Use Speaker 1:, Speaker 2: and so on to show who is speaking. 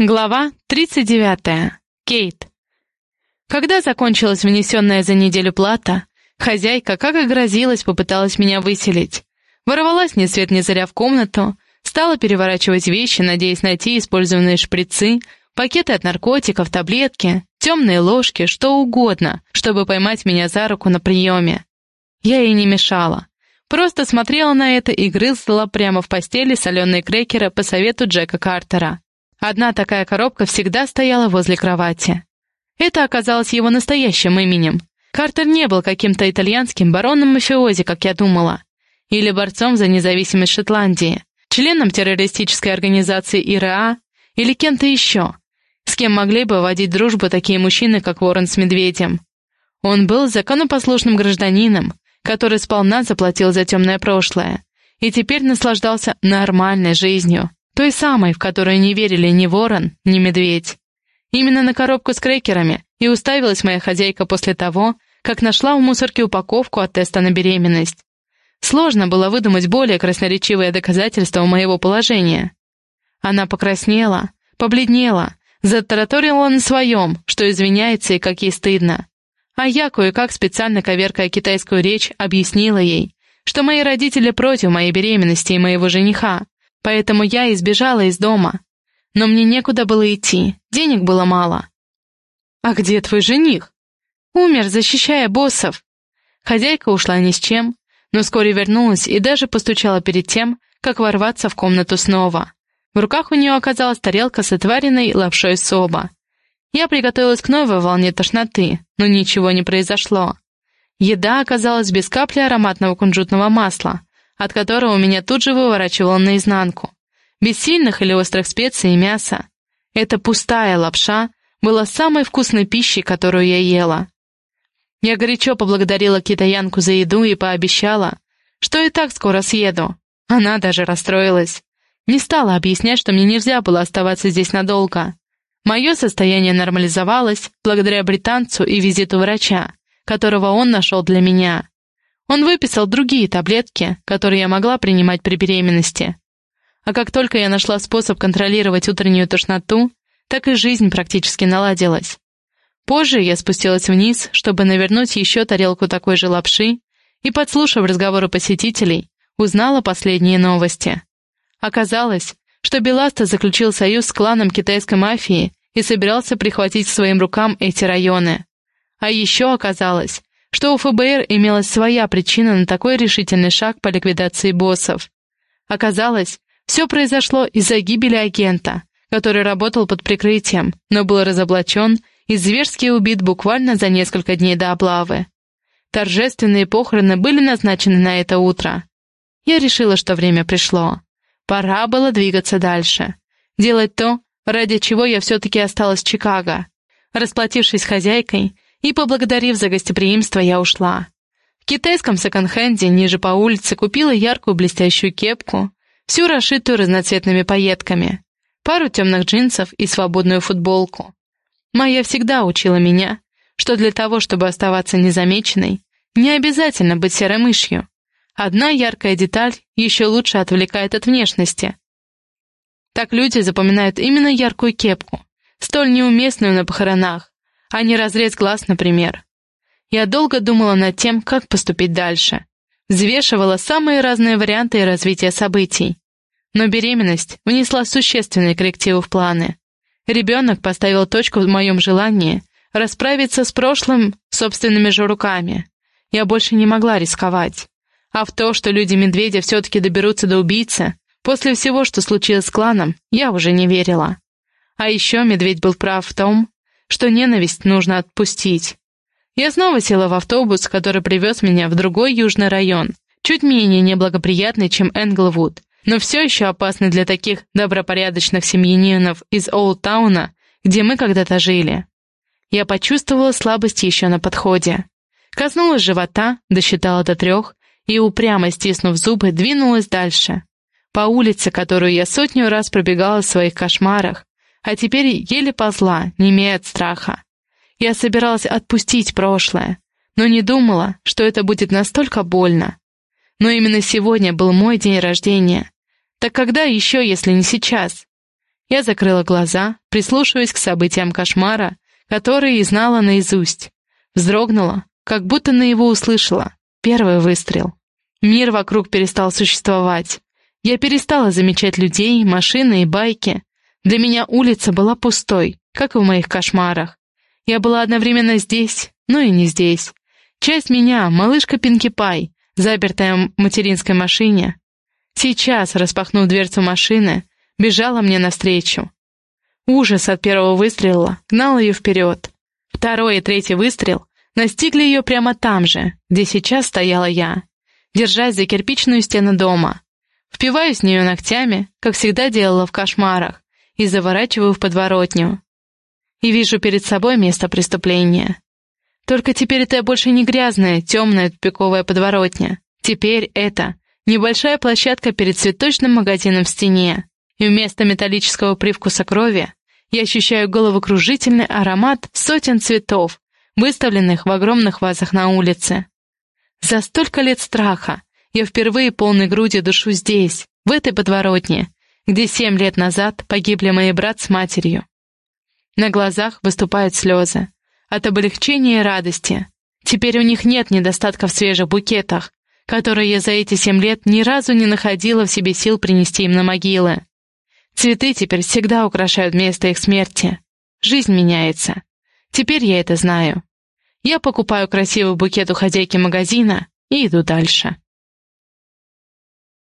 Speaker 1: Глава 39. Кейт. Когда закончилась внесенная за неделю плата, хозяйка, как и грозилась, попыталась меня выселить. Ворвалась ни свет ни заря в комнату, стала переворачивать вещи, надеясь найти использованные шприцы, пакеты от наркотиков, таблетки, темные ложки, что угодно, чтобы поймать меня за руку на приеме. Я ей не мешала. Просто смотрела на это и грызла прямо в постели соленые крекеры по совету Джека Картера. Одна такая коробка всегда стояла возле кровати. Это оказалось его настоящим именем. Картер не был каким-то итальянским бароном-мафиози, как я думала, или борцом за независимость Шотландии, членом террористической организации ИРА или кем-то еще, с кем могли бы водить дружбу такие мужчины, как Ворон с Медведем. Он был законопослушным гражданином, который сполна заплатил за темное прошлое, и теперь наслаждался нормальной жизнью, той самой, в которую не верили ни ворон, ни медведь. Именно на коробку с крекерами и уставилась моя хозяйка после того, как нашла в мусорке упаковку от теста на беременность. Сложно было выдумать более красноречивое доказательство моего положения. Она покраснела, побледнела, затараторила на своем, что извиняется и как ей стыдно. А я, кое-как специально коверкая китайскую речь, объяснила ей, что мои родители против моей беременности и моего жениха, Поэтому я избежала из дома. Но мне некуда было идти, денег было мало. «А где твой жених?» «Умер, защищая боссов». Хозяйка ушла ни с чем, но вскоре вернулась и даже постучала перед тем, как ворваться в комнату снова. В руках у нее оказалась тарелка с отваренной лапшой соба. Я приготовилась к новой волне тошноты, но ничего не произошло. Еда оказалась без капли ароматного кунжутного масла, от которого меня тут же выворачивало наизнанку. Без сильных или острых специй и мяса. Эта пустая лапша была самой вкусной пищей, которую я ела. Я горячо поблагодарила китаянку за еду и пообещала, что и так скоро съеду. Она даже расстроилась. Не стала объяснять, что мне нельзя было оставаться здесь надолго. Мое состояние нормализовалось благодаря британцу и визиту врача, которого он нашел для меня. Он выписал другие таблетки, которые я могла принимать при беременности. А как только я нашла способ контролировать утреннюю тошноту, так и жизнь практически наладилась. Позже я спустилась вниз, чтобы навернуть еще тарелку такой же лапши, и, подслушав разговоры посетителей, узнала последние новости. Оказалось, что Беласта заключил союз с кланом китайской мафии и собирался прихватить к своим рукам эти районы. А еще оказалось, что у ФБР имелась своя причина на такой решительный шаг по ликвидации боссов. Оказалось, все произошло из-за гибели агента, который работал под прикрытием, но был разоблачен и зверски убит буквально за несколько дней до облавы. Торжественные похороны были назначены на это утро. Я решила, что время пришло. Пора было двигаться дальше. Делать то, ради чего я все-таки осталась в Чикаго. Расплатившись хозяйкой, и, поблагодарив за гостеприимство, я ушла. В китайском секонд-хенде ниже по улице купила яркую блестящую кепку, всю расшитую разноцветными пайетками, пару темных джинсов и свободную футболку. Моя всегда учила меня, что для того, чтобы оставаться незамеченной, не обязательно быть серой мышью. Одна яркая деталь еще лучше отвлекает от внешности. Так люди запоминают именно яркую кепку, столь неуместную на похоронах, а не разрез глаз, например. Я долго думала над тем, как поступить дальше. Взвешивала самые разные варианты развития событий. Но беременность внесла существенные коррективы в планы. Ребенок поставил точку в моем желании расправиться с прошлым собственными же руками. Я больше не могла рисковать. А в то, что люди-медведя все-таки доберутся до убийцы, после всего, что случилось с кланом, я уже не верила. А еще медведь был прав в том, что ненависть нужно отпустить. Я снова села в автобус, который привез меня в другой южный район, чуть менее неблагоприятный, чем Энглвуд, но все еще опасный для таких добропорядочных семьянинов из Олдтауна, где мы когда-то жили. Я почувствовала слабость еще на подходе. Коснулась живота, досчитала до трех и, упрямо стиснув зубы, двинулась дальше. По улице, которую я сотню раз пробегала в своих кошмарах, а теперь еле ползла, не имея от страха. Я собиралась отпустить прошлое, но не думала, что это будет настолько больно. Но именно сегодня был мой день рождения. Так когда еще, если не сейчас? Я закрыла глаза, прислушиваясь к событиям кошмара, которые и знала наизусть. Вздрогнула, как будто на его услышала. Первый выстрел. Мир вокруг перестал существовать. Я перестала замечать людей, машины и байки. Для меня улица была пустой, как и в моих кошмарах. Я была одновременно здесь, но и не здесь. Часть меня, малышка Пинки Пай, запертая в материнской машине, сейчас, распахнув дверцу машины, бежала мне навстречу. Ужас от первого выстрела гнал ее вперед. Второй и третий выстрел настигли ее прямо там же, где сейчас стояла я, держась за кирпичную стену дома. Впиваюсь в нее ногтями, как всегда делала в кошмарах, и заворачиваю в подворотню. И вижу перед собой место преступления. Только теперь это больше не грязная, темная тупиковая подворотня. Теперь это небольшая площадка перед цветочным магазином в стене, и вместо металлического привкуса крови я ощущаю головокружительный аромат сотен цветов, выставленных в огромных вазах на улице. За столько лет страха я впервые полной грудью душу здесь, в этой подворотне, где семь лет назад погибли мои брат с матерью. На глазах выступают слезы. От облегчения и радости. Теперь у них нет недостатка в свежих букетах, которые я за эти семь лет ни разу не находила в себе сил принести им на могилы. Цветы теперь всегда украшают место их смерти. Жизнь меняется. Теперь я это знаю. Я покупаю красивый букет у хозяйки магазина и иду дальше.